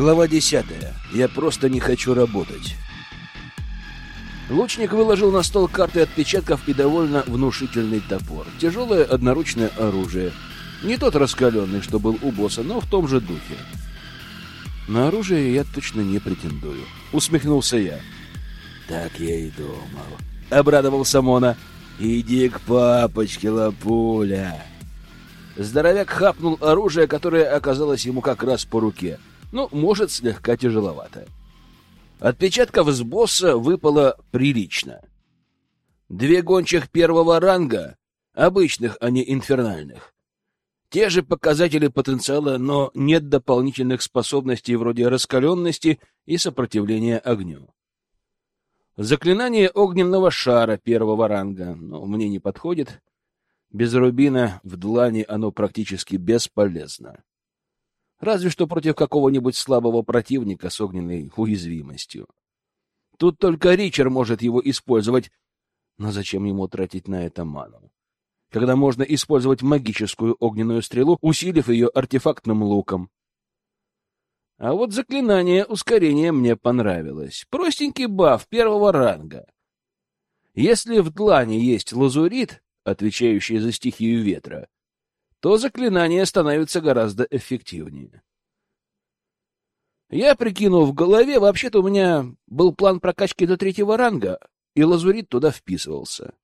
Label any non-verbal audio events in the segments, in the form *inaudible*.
Глава десятая. Я просто не хочу работать. Лучник выложил на стол карты отпечатков и довольно внушительный топор. Тяжелое одноручное оружие. Не тот раскаленный, что был у босса, но в том же духе. На оружие я точно не претендую. Усмехнулся я. Так я и думал. Обрадовался Мона. Иди к папочке, лапуля. Здоровяк хапнул оружие, которое оказалось ему как раз по руке. Ну, может, слегка тяжеловато. Отпечатков с босса выпало прилично. Две гончих первого ранга, обычных, а не инфернальных. Те же показатели потенциала, но нет дополнительных способностей вроде раскаленности и сопротивления огню. Заклинание огненного шара первого ранга, но мне не подходит. Без рубина в длани оно практически бесполезно. Разве что против какого-нибудь слабого противника с огненной уязвимостью. Тут только Ричер может его использовать, но зачем ему тратить на это ману? когда можно использовать магическую огненную стрелу, усилив ее артефактным луком. А вот заклинание ускорения мне понравилось. Простенький баф первого ранга. Если в длани есть лазурит, отвечающий за стихию ветра, то заклинание становится гораздо эффективнее. Я прикинул в голове, вообще-то у меня был план прокачки до третьего ранга, и лазурит туда вписывался.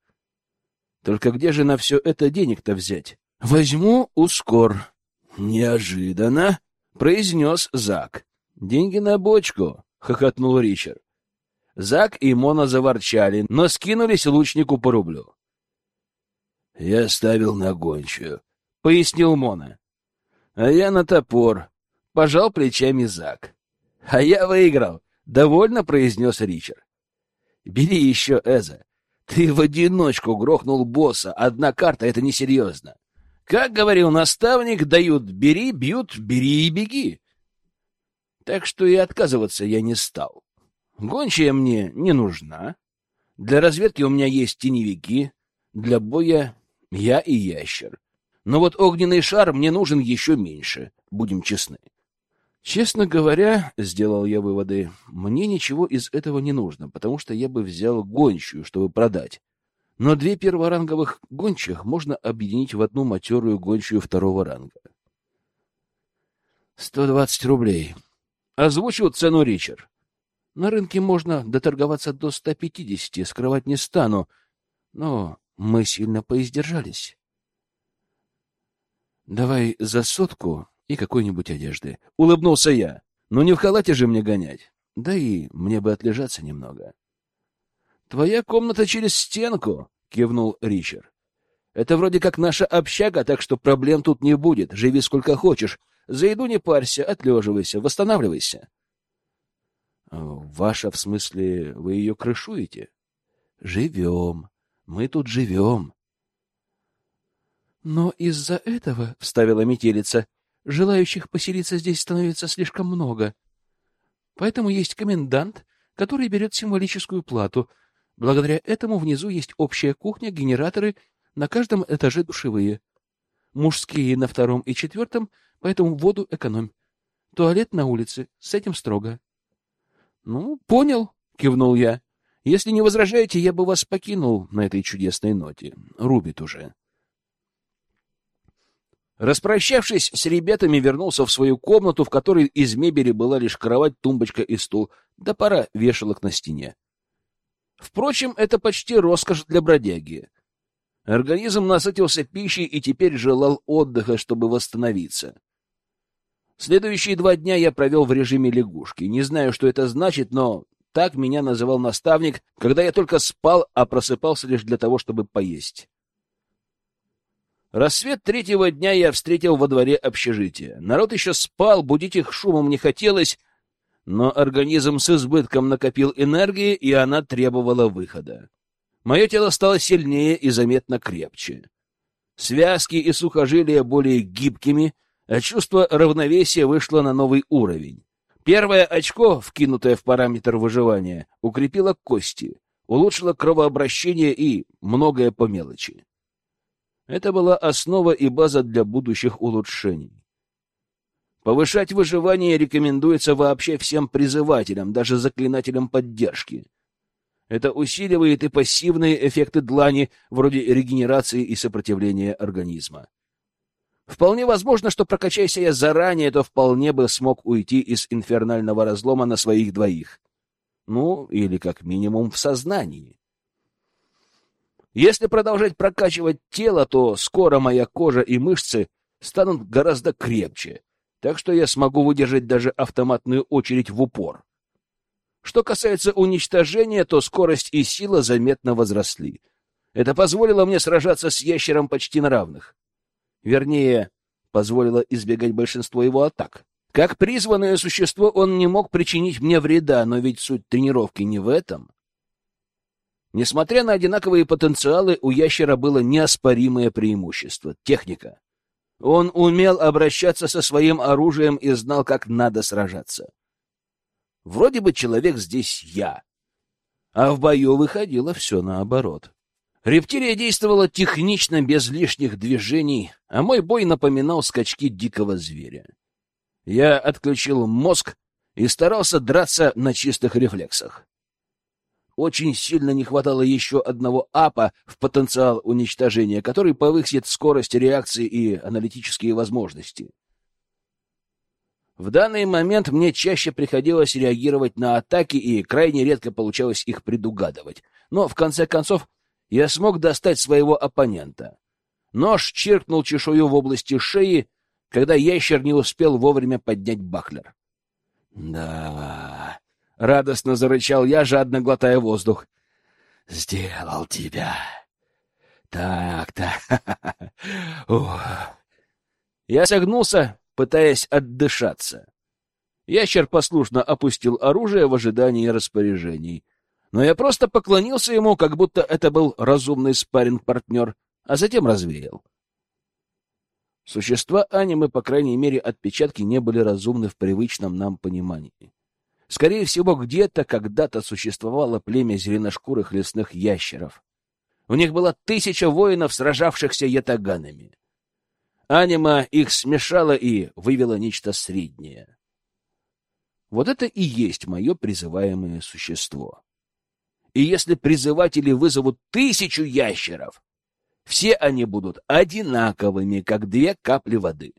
Только где же на все это денег-то взять? Возьму ускор. Неожиданно, произнес Зак. Деньги на бочку, хохотнул Ричард. Зак и Мона заворчали, но скинулись лучнику по рублю. Я ставил на гончую, пояснил Мона. А я на топор. Пожал плечами Зак. А я выиграл, довольно произнес Ричард. Бери еще Эза. Ты в одиночку грохнул босса. Одна карта — это несерьезно. Как говорил наставник, дают «бери», бьют «бери и беги». Так что и отказываться я не стал. Гончая мне не нужна. Для разведки у меня есть теневики. Для боя я и ящер. Но вот огненный шар мне нужен еще меньше, будем честны. Честно говоря, сделал я выводы, мне ничего из этого не нужно, потому что я бы взял гончую, чтобы продать. Но две перворанговых гончих можно объединить в одну матерую гончую второго ранга. «Сто двадцать рублей», — озвучил цену Ричард. «На рынке можно доторговаться до ста пятидесяти, скрывать не стану, но мы сильно поиздержались». «Давай за сотку и какой-нибудь одежды. Улыбнулся я. Но не в халате же мне гонять. Да и мне бы отлежаться немного. Твоя комната через стенку, кивнул Ричард. Это вроде как наша общага, так что проблем тут не будет. Живи сколько хочешь. За еду не парься, отлеживайся, восстанавливайся. Ваша, в смысле, вы ее крышуете? Живем. Мы тут живем. Но из-за этого, — вставила метелица, Желающих поселиться здесь становится слишком много. Поэтому есть комендант, который берет символическую плату. Благодаря этому внизу есть общая кухня, генераторы, на каждом этаже душевые. Мужские на втором и четвертом, поэтому воду экономь. Туалет на улице, с этим строго. — Ну, понял, — кивнул я. — Если не возражаете, я бы вас покинул на этой чудесной ноте. Рубит уже. — Распрощавшись с ребятами, вернулся в свою комнату, в которой из мебели была лишь кровать, тумбочка и стул, да пара вешалок на стене. Впрочем, это почти роскошь для бродяги. Организм насытился пищей и теперь желал отдыха, чтобы восстановиться. Следующие два дня я провел в режиме лягушки. Не знаю, что это значит, но так меня называл наставник, когда я только спал, а просыпался лишь для того, чтобы поесть. Рассвет третьего дня я встретил во дворе общежития. Народ еще спал, будить их шумом не хотелось, но организм с избытком накопил энергии, и она требовала выхода. Мое тело стало сильнее и заметно крепче. Связки и сухожилия более гибкими, а чувство равновесия вышло на новый уровень. Первое очко, вкинутое в параметр выживания, укрепило кости, улучшило кровообращение и многое по мелочи. Это была основа и база для будущих улучшений. Повышать выживание рекомендуется вообще всем призывателям, даже заклинателям поддержки. Это усиливает и пассивные эффекты длани, вроде регенерации и сопротивления организма. Вполне возможно, что прокачайся я заранее, то вполне бы смог уйти из инфернального разлома на своих двоих. Ну, или как минимум в сознании. Если продолжать прокачивать тело, то скоро моя кожа и мышцы станут гораздо крепче, так что я смогу выдержать даже автоматную очередь в упор. Что касается уничтожения, то скорость и сила заметно возросли. Это позволило мне сражаться с ящером почти на равных. Вернее, позволило избегать большинства его атак. Как призванное существо он не мог причинить мне вреда, но ведь суть тренировки не в этом. Несмотря на одинаковые потенциалы, у ящера было неоспоримое преимущество — техника. Он умел обращаться со своим оружием и знал, как надо сражаться. Вроде бы человек здесь я, а в бою выходило все наоборот. Рептилия действовала технично, без лишних движений, а мой бой напоминал скачки дикого зверя. Я отключил мозг и старался драться на чистых рефлексах. Очень сильно не хватало еще одного апа в потенциал уничтожения, который повысит скорость реакции и аналитические возможности. В данный момент мне чаще приходилось реагировать на атаки, и крайне редко получалось их предугадывать. Но, в конце концов, я смог достать своего оппонента. Нож чиркнул чешую в области шеи, когда ящер не успел вовремя поднять бахлер. «Да...» — радостно зарычал я, жадно глотая воздух. «Сделал тебя. Так-то... *laughs* Я согнулся, пытаясь отдышаться. Ящер послушно опустил оружие в ожидании распоряжений — но я просто поклонился ему, как будто это был разумный спарринг-партнер, а затем развеял. Существа анимы, по крайней мере, отпечатки не были разумны в привычном нам понимании. Скорее всего, где-то когда-то существовало племя зеленошкурых лесных ящеров. У них было тысяча воинов, сражавшихся ятаганами. Анима их смешала и вывела нечто среднее. Вот это и есть мое призываемое существо. И если призыватели вызовут тысячу ящеров, все они будут одинаковыми, как две капли воды.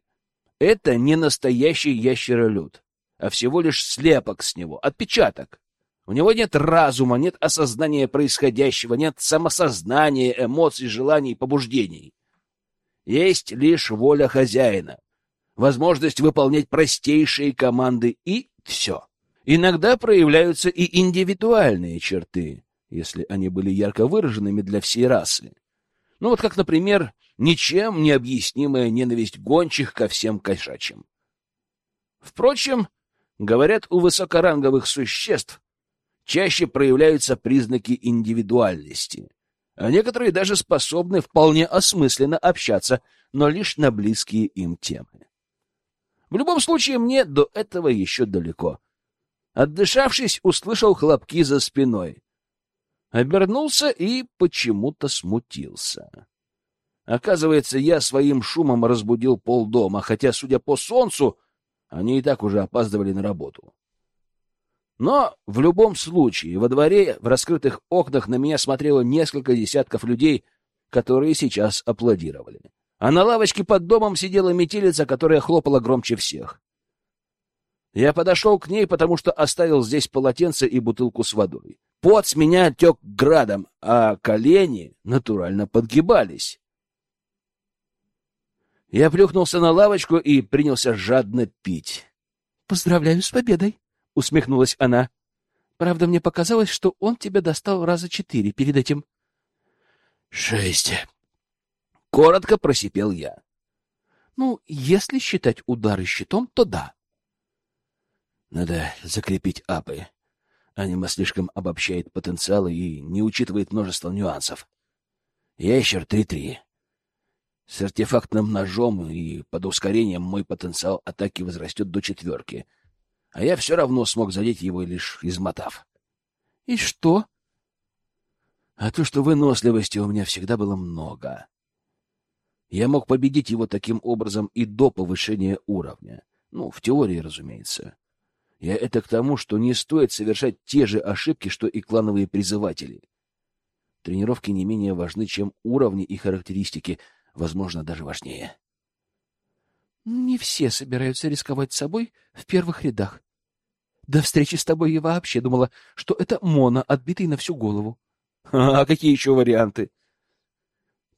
Это не настоящий ящеролюд, а всего лишь слепок с него, отпечаток. У него нет разума, нет осознания происходящего, нет самосознания, эмоций, желаний, побуждений. Есть лишь воля хозяина, возможность выполнять простейшие команды и все. Иногда проявляются и индивидуальные черты, если они были ярко выраженными для всей расы. Ну вот как, например, ничем не объяснимая ненависть гончих ко всем кошачьим. Впрочем, говорят, у высокоранговых существ чаще проявляются признаки индивидуальности, а некоторые даже способны вполне осмысленно общаться, но лишь на близкие им темы. В любом случае, мне до этого еще далеко. Отдышавшись, услышал хлопки за спиной обернулся и почему-то смутился. Оказывается, я своим шумом разбудил полдома, хотя, судя по солнцу, они и так уже опаздывали на работу. Но в любом случае во дворе в раскрытых окнах на меня смотрело несколько десятков людей, которые сейчас аплодировали. А на лавочке под домом сидела метелица, которая хлопала громче всех. Я подошел к ней, потому что оставил здесь полотенце и бутылку с водой. Пот с меня тек градом, а колени натурально подгибались. Я плюхнулся на лавочку и принялся жадно пить. — Поздравляю с победой, — усмехнулась она. — Правда, мне показалось, что он тебя достал раза четыре перед этим. — Шесть. Коротко просипел я. — Ну, если считать удары щитом, то да. Надо закрепить апы. Анима слишком обобщает потенциалы и не учитывает множество нюансов. Ящер 3-3. С артефактным ножом и под ускорением мой потенциал атаки возрастет до четверки. А я все равно смог задеть его, лишь измотав. — И что? — А то, что выносливости у меня всегда было много. Я мог победить его таким образом и до повышения уровня. Ну, в теории, разумеется. Я это к тому, что не стоит совершать те же ошибки, что и клановые призыватели. Тренировки не менее важны, чем уровни и характеристики, возможно, даже важнее. Не все собираются рисковать собой в первых рядах. До встречи с тобой я вообще думала, что это Мона, отбитый на всю голову. А какие еще варианты?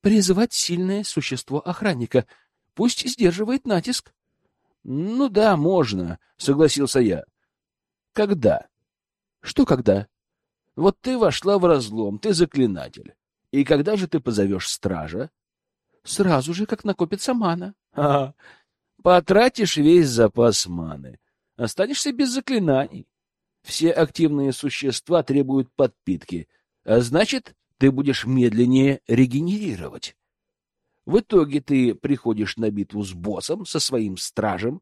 Призывать сильное существо охранника. Пусть сдерживает натиск. Ну да, можно, согласился я. Когда? Что когда? Вот ты вошла в разлом, ты заклинатель. И когда же ты позовешь стража? Сразу же, как накопится мана. А, потратишь весь запас маны. Останешься без заклинаний. Все активные существа требуют подпитки, а значит, ты будешь медленнее регенерировать. В итоге ты приходишь на битву с боссом, со своим стражем,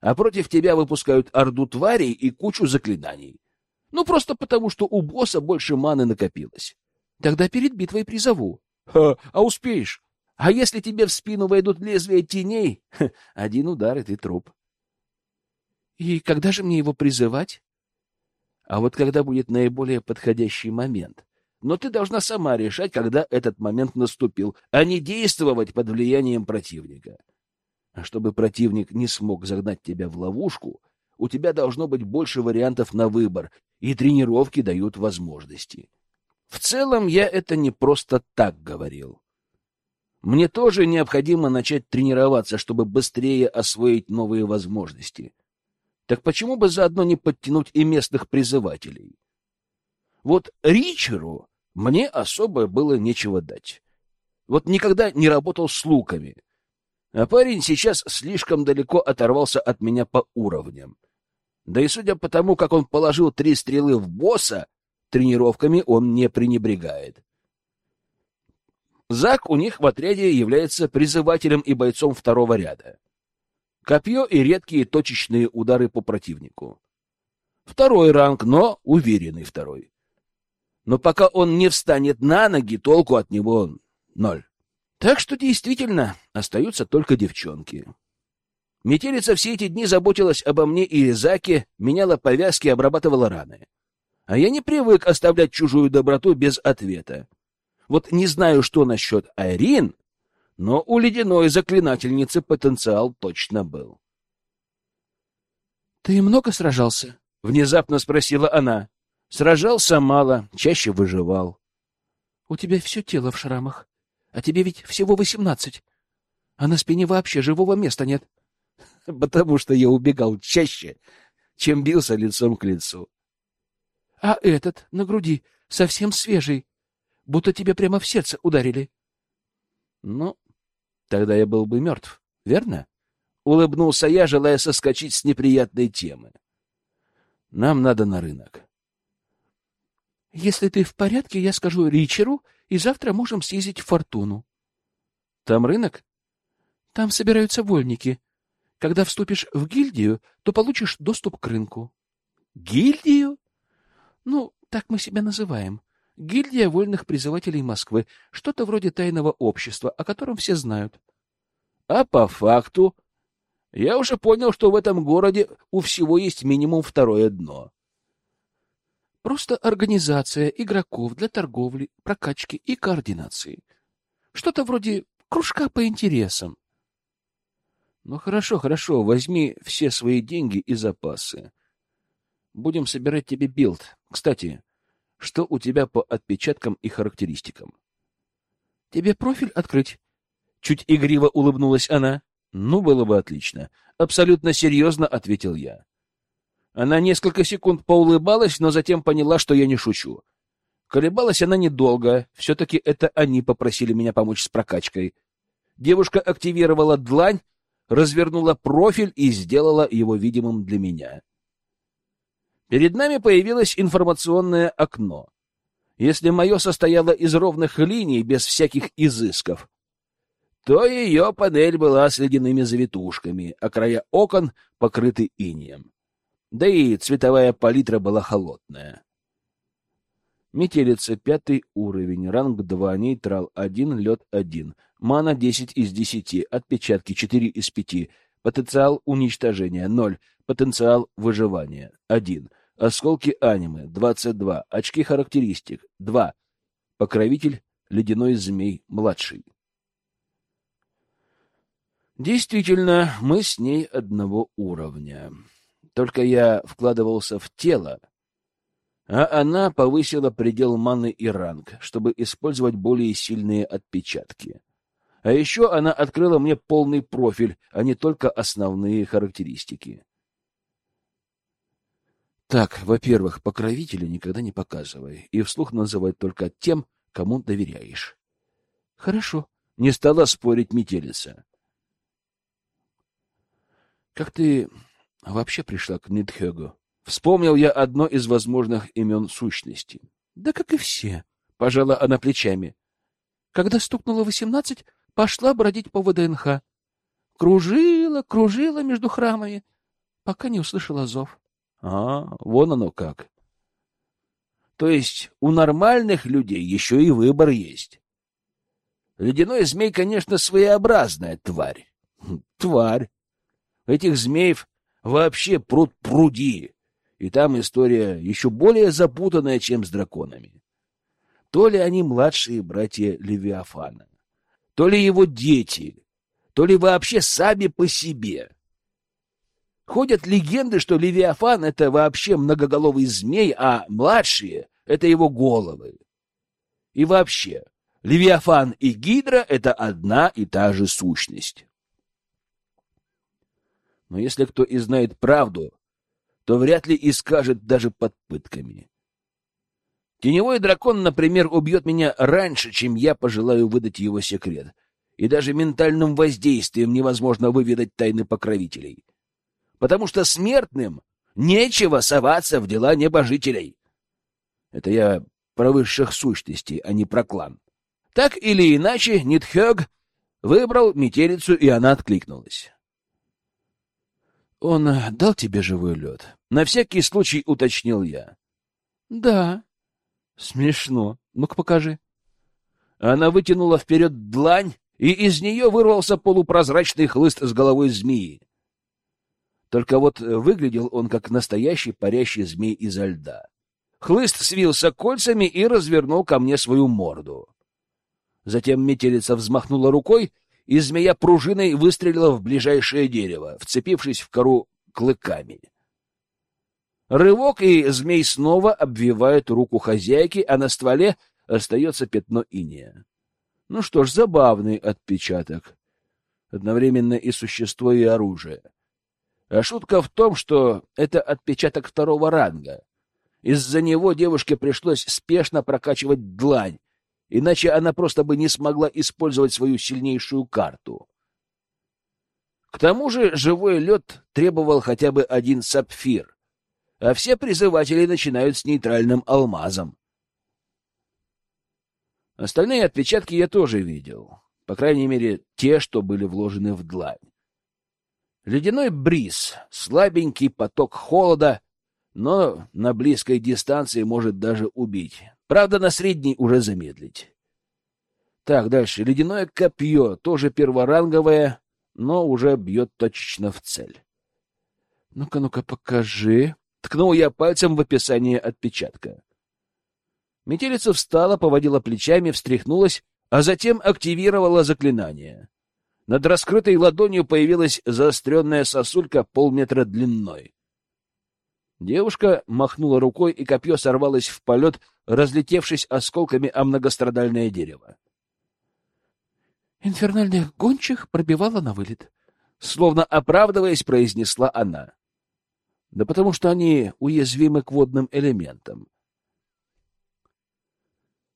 а против тебя выпускают орду тварей и кучу заклинаний. Ну, просто потому, что у босса больше маны накопилось. Тогда перед битвой призову. Ха, а успеешь? А если тебе в спину войдут лезвия теней, один удар, и ты труп. И когда же мне его призывать? А вот когда будет наиболее подходящий момент. Но ты должна сама решать, когда этот момент наступил, а не действовать под влиянием противника. А чтобы противник не смог загнать тебя в ловушку, у тебя должно быть больше вариантов на выбор, и тренировки дают возможности. В целом я это не просто так говорил. Мне тоже необходимо начать тренироваться, чтобы быстрее освоить новые возможности. Так почему бы заодно не подтянуть и местных призывателей? Вот Ричеру мне особо было нечего дать. Вот никогда не работал с луками. А парень сейчас слишком далеко оторвался от меня по уровням. Да и судя по тому, как он положил три стрелы в босса, тренировками он не пренебрегает. Зак у них в отряде является призывателем и бойцом второго ряда. Копье и редкие точечные удары по противнику. Второй ранг, но уверенный второй. Но пока он не встанет на ноги, толку от него ноль. Так что действительно остаются только девчонки. Метелица все эти дни заботилась обо мне и Заке, меняла повязки, обрабатывала раны. А я не привык оставлять чужую доброту без ответа. Вот не знаю, что насчет Айрин, но у ледяной заклинательницы потенциал точно был. — Ты много сражался? — внезапно спросила она. — Сражался мало, чаще выживал. — У тебя все тело в шрамах, а тебе ведь всего восемнадцать, а на спине вообще живого места нет. *laughs* — Потому что я убегал чаще, чем бился лицом к лицу. — А этот на груди совсем свежий, будто тебе прямо в сердце ударили. — Ну, Тогда я был бы мертв, верно? Улыбнулся я, желая соскочить с неприятной темы. Нам надо на рынок. Если ты в порядке, я скажу Ричеру, и завтра можем съездить в Фортуну. Там рынок? Там собираются вольники. Когда вступишь в гильдию, то получишь доступ к рынку. Гильдию? Ну, так мы себя называем. Гильдия вольных призывателей Москвы, что-то вроде тайного общества, о котором все знают. А по факту я уже понял, что в этом городе у всего есть минимум второе дно. Просто организация игроков для торговли, прокачки и координации. Что-то вроде кружка по интересам. Ну хорошо, хорошо, возьми все свои деньги и запасы. Будем собирать тебе билд. Кстати, что у тебя по отпечаткам и характеристикам. — Тебе профиль открыть? Чуть игриво улыбнулась она. — Ну, было бы отлично. Абсолютно серьезно ответил я. Она несколько секунд поулыбалась, но затем поняла, что я не шучу. Колебалась она недолго. Все-таки это они попросили меня помочь с прокачкой. Девушка активировала длань, развернула профиль и сделала его видимым для меня. — Перед нами появилось информационное окно. Если мое состояло из ровных линий, без всяких изысков, то ее панель была с ледяными завитушками, а края окон покрыты инеем. Да и цветовая палитра была холодная. Метелица, пятый уровень, ранг 2, нейтрал 1, лед 1, мана 10 из 10, отпечатки 4 из 5, Потенциал уничтожения — ноль. Потенциал выживания — один. Осколки анимы — двадцать два. Очки характеристик — два. Покровитель — ледяной змей-младший. Действительно, мы с ней одного уровня. Только я вкладывался в тело, а она повысила предел маны и ранг, чтобы использовать более сильные отпечатки. А еще она открыла мне полный профиль, а не только основные характеристики. Так, во-первых, покровителя никогда не показывай и вслух называй только тем, кому доверяешь. Хорошо, не стала спорить метелица. Как ты вообще пришла к Нидхегу? Вспомнил я одно из возможных имен сущности. Да как и все, пожала она плечами. Когда стукнуло восемнадцать, пошла бродить по ВДНХ. Кружила, кружила между храмами, пока не услышала зов. А, вон оно как. То есть у нормальных людей еще и выбор есть. Ледяной змей, конечно, своеобразная тварь. Хм, тварь. Этих змеев вообще пруд пруди. И там история еще более запутанная, чем с драконами. То ли они младшие братья Левиафана, то ли его дети, то ли вообще сами по себе. Ходят легенды, что Левиафан — это вообще многоголовый змей, а младшие — это его головы. И вообще, Левиафан и Гидра — это одна и та же сущность. Но если кто и знает правду, то вряд ли и скажет даже под пытками. Теневой дракон, например, убьет меня раньше, чем я пожелаю выдать его секрет. И даже ментальным воздействием невозможно выведать тайны покровителей. Потому что смертным нечего соваться в дела небожителей. Это я про высших сущностей, а не про клан. Так или иначе, Нитхёг выбрал метелицу, и она откликнулась. «Он дал тебе живой лед?» — на всякий случай уточнил я. «Да», Смешно. Ну-ка покажи. Она вытянула вперед длань, и из нее вырвался полупрозрачный хлыст с головой змеи. Только вот выглядел он как настоящий парящий змей изо льда. Хлыст свился кольцами и развернул ко мне свою морду. Затем метелица взмахнула рукой, и змея пружиной выстрелила в ближайшее дерево, вцепившись в кору клыками. Рывок, и змей снова обвивает руку хозяйки, а на стволе остается пятно иния. Ну что ж, забавный отпечаток. Одновременно и существо, и оружие. А шутка в том, что это отпечаток второго ранга. Из-за него девушке пришлось спешно прокачивать длань, иначе она просто бы не смогла использовать свою сильнейшую карту. К тому же живой лед требовал хотя бы один сапфир а все призыватели начинают с нейтральным алмазом. Остальные отпечатки я тоже видел, по крайней мере, те, что были вложены в длань. Ледяной бриз, слабенький поток холода, но на близкой дистанции может даже убить. Правда, на средней уже замедлить. Так, дальше. Ледяное копье, тоже перворанговое, но уже бьет точечно в цель. Ну-ка, ну-ка, покажи. Ткнул я пальцем в описание отпечатка. Метелица встала, поводила плечами, встряхнулась, а затем активировала заклинание. Над раскрытой ладонью появилась заостренная сосулька полметра длиной. Девушка махнула рукой, и копье сорвалось в полет, разлетевшись осколками о многострадальное дерево. «Инфернальных гончих пробивала на вылет», — словно оправдываясь, произнесла она. Да потому что они уязвимы к водным элементам.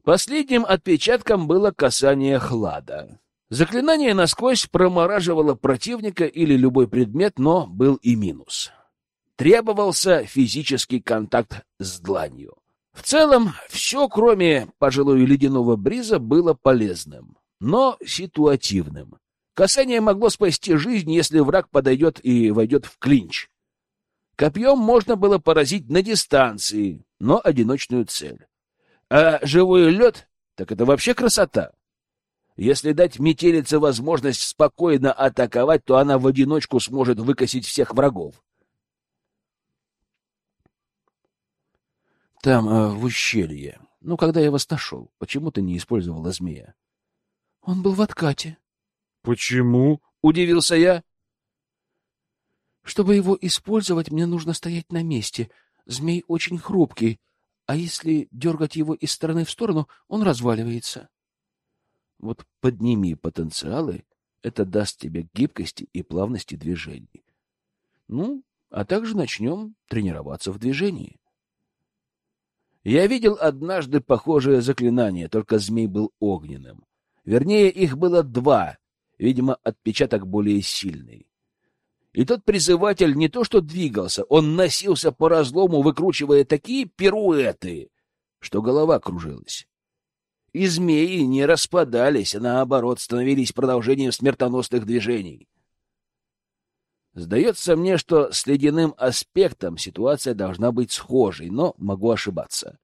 Последним отпечатком было касание хлада. Заклинание насквозь промораживало противника или любой предмет, но был и минус. Требовался физический контакт с дланью. В целом, все, кроме, пожалуй, ледяного бриза, было полезным, но ситуативным. Касание могло спасти жизнь, если враг подойдет и войдет в клинч. Копьем можно было поразить на дистанции, но одиночную цель. А живой лед, так это вообще красота. Если дать метелице возможность спокойно атаковать, то она в одиночку сможет выкосить всех врагов. Там, э, в ущелье. Ну, когда я вас нашел, почему ты не использовала змея? Он был в откате. Почему? Удивился я. Чтобы его использовать, мне нужно стоять на месте. Змей очень хрупкий, а если дергать его из стороны в сторону, он разваливается. Вот подними потенциалы, это даст тебе гибкости и плавности движений. Ну, а также начнем тренироваться в движении. Я видел однажды похожее заклинание, только змей был огненным. Вернее, их было два, видимо, отпечаток более сильный. И тот призыватель не то что двигался, он носился по разлому, выкручивая такие пируэты, что голова кружилась. И змеи не распадались, а наоборот становились продолжением смертоносных движений. Сдается мне, что с ледяным аспектом ситуация должна быть схожей, но могу ошибаться.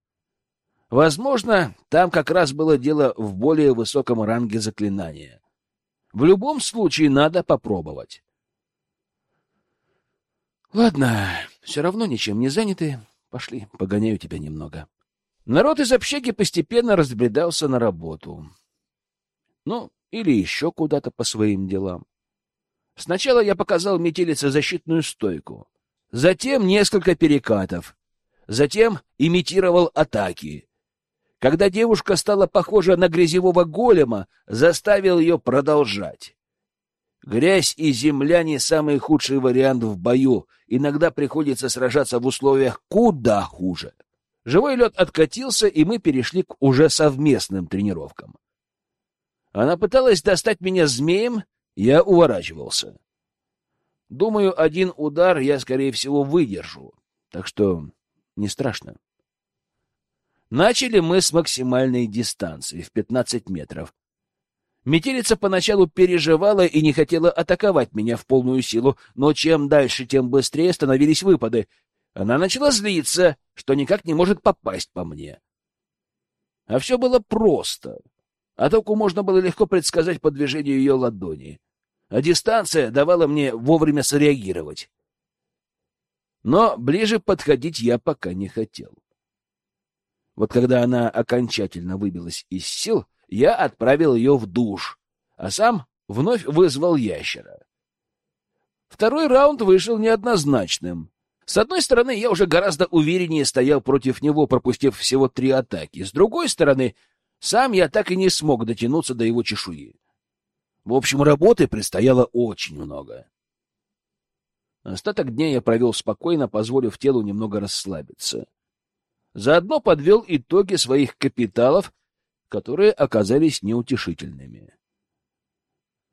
Возможно, там как раз было дело в более высоком ранге заклинания. В любом случае надо попробовать. Ладно, все равно ничем не заняты. Пошли, погоняю тебя немного. Народ из общаги постепенно разбредался на работу. Ну, или еще куда-то по своим делам. Сначала я показал метелице защитную стойку, затем несколько перекатов, затем имитировал атаки. Когда девушка стала похожа на грязевого голема, заставил ее продолжать. Грязь и земля не самый худший вариант в бою. Иногда приходится сражаться в условиях куда хуже. Живой лед откатился, и мы перешли к уже совместным тренировкам. Она пыталась достать меня змеем, я уворачивался. Думаю, один удар я, скорее всего, выдержу, так что не страшно. Начали мы с максимальной дистанции в 15 метров, Метелица поначалу переживала и не хотела атаковать меня в полную силу, но чем дальше, тем быстрее становились выпады. Она начала злиться, что никак не может попасть по мне. А все было просто. Атаку можно было легко предсказать по движению ее ладони, а дистанция давала мне вовремя среагировать. Но ближе подходить я пока не хотел. Вот когда она окончательно выбилась из сил, я отправил ее в душ, а сам вновь вызвал ящера. Второй раунд вышел неоднозначным. С одной стороны, я уже гораздо увереннее стоял против него, пропустив всего три атаки. С другой стороны, сам я так и не смог дотянуться до его чешуи. В общем, работы предстояло очень много. Остаток дня я провел спокойно, позволив телу немного расслабиться. Заодно подвел итоги своих капиталов которые оказались неутешительными.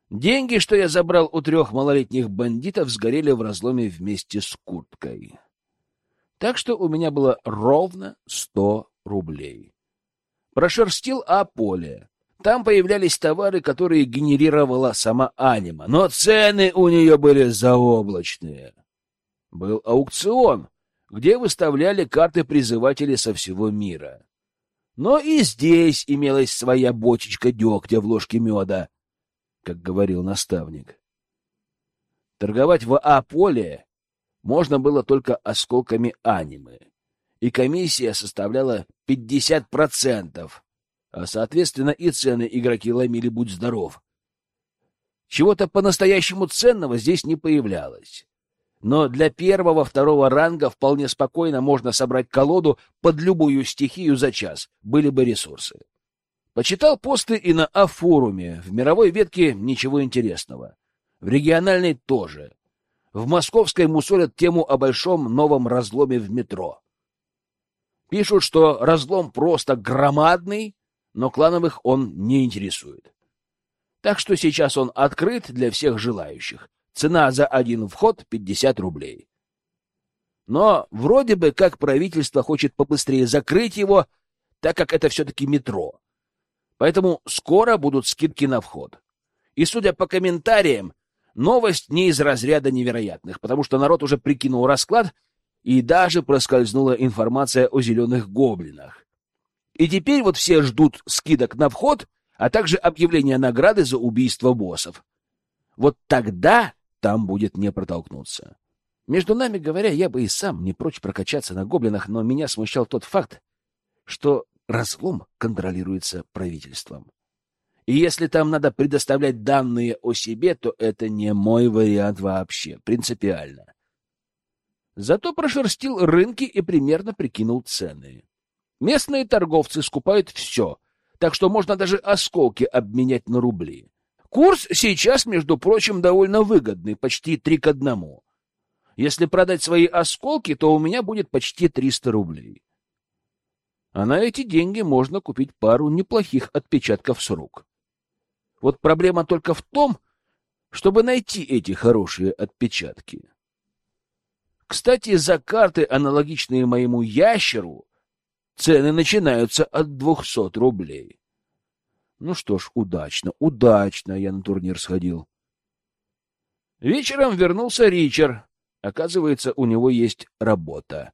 Деньги, что я забрал у трех малолетних бандитов, сгорели в разломе вместе с курткой. Так что у меня было ровно сто рублей. Прошерстил А-поле. Там появлялись товары, которые генерировала сама анима, но цены у нее были заоблачные. Был аукцион, где выставляли карты призывателей со всего мира. Но и здесь имелась своя бочечка дегтя в ложке меда, как говорил наставник. Торговать в А-поле можно было только осколками анимы, и комиссия составляла 50%, а, соответственно, и цены игроки ломили «Будь здоров». Чего-то по-настоящему ценного здесь не появлялось но для первого-второго ранга вполне спокойно можно собрать колоду под любую стихию за час, были бы ресурсы. Почитал посты и на А-форуме, в мировой ветке ничего интересного. В региональной тоже. В московской мусолят тему о большом новом разломе в метро. Пишут, что разлом просто громадный, но клановых он не интересует. Так что сейчас он открыт для всех желающих. Цена за один вход — 50 рублей. Но вроде бы как правительство хочет побыстрее закрыть его, так как это все-таки метро. Поэтому скоро будут скидки на вход. И, судя по комментариям, новость не из разряда невероятных, потому что народ уже прикинул расклад, и даже проскользнула информация о зеленых гоблинах. И теперь вот все ждут скидок на вход, а также объявление награды за убийство боссов. Вот тогда там будет не протолкнуться. Между нами говоря, я бы и сам не прочь прокачаться на гоблинах, но меня смущал тот факт, что разлом контролируется правительством. И если там надо предоставлять данные о себе, то это не мой вариант вообще, принципиально. Зато прошерстил рынки и примерно прикинул цены. Местные торговцы скупают все, так что можно даже осколки обменять на рубли. Курс сейчас, между прочим, довольно выгодный, почти три к одному. Если продать свои осколки, то у меня будет почти 300 рублей. А на эти деньги можно купить пару неплохих отпечатков с рук. Вот проблема только в том, чтобы найти эти хорошие отпечатки. Кстати, за карты, аналогичные моему ящеру, цены начинаются от 200 рублей. Ну что ж, удачно, удачно я на турнир сходил. Вечером вернулся Ричард. Оказывается, у него есть работа.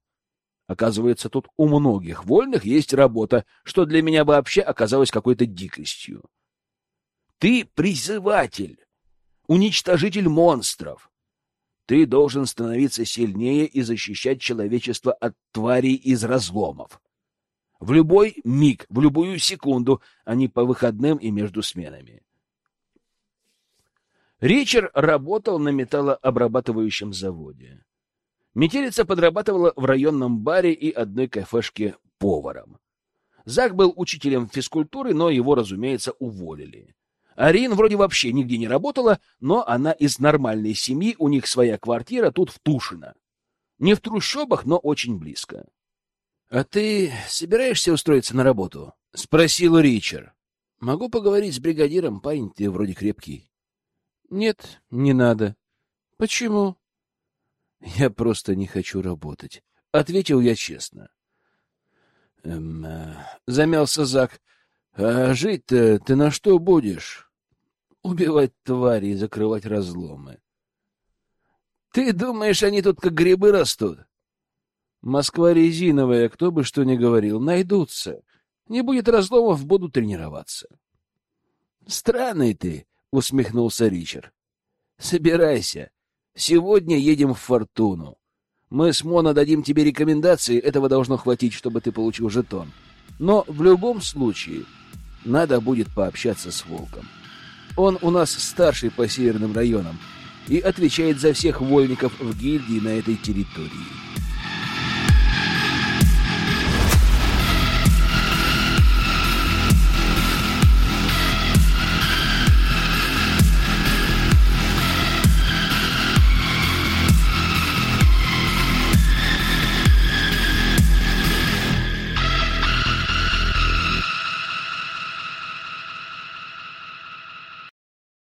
Оказывается, тут у многих вольных есть работа, что для меня вообще оказалось какой-то дикостью. Ты призыватель, уничтожитель монстров. Ты должен становиться сильнее и защищать человечество от тварей из разломов. В любой миг, в любую секунду, а не по выходным и между сменами. Ричард работал на металлообрабатывающем заводе. Метелица подрабатывала в районном баре и одной кафешке поваром. Зак был учителем физкультуры, но его, разумеется, уволили. Арин вроде вообще нигде не работала, но она из нормальной семьи, у них своя квартира тут в Тушино. Не в трущобах, но очень близко. — А ты собираешься устроиться на работу? — спросил Ричард. — Могу поговорить с бригадиром, парень ты вроде крепкий. — Нет, не надо. — Почему? — Я просто не хочу работать, — ответил я честно. Эм, э, замялся Зак. — А жить-то ты на что будешь? — Убивать твари и закрывать разломы. — Ты думаешь, они тут как грибы растут? Москва резиновая, кто бы что ни говорил, найдутся. Не будет разломов, буду тренироваться. — Странный ты, — усмехнулся Ричард. — Собирайся. Сегодня едем в Фортуну. Мы с Моно дадим тебе рекомендации, этого должно хватить, чтобы ты получил жетон. Но в любом случае надо будет пообщаться с Волком. Он у нас старший по северным районам и отвечает за всех вольников в гильдии на этой территории.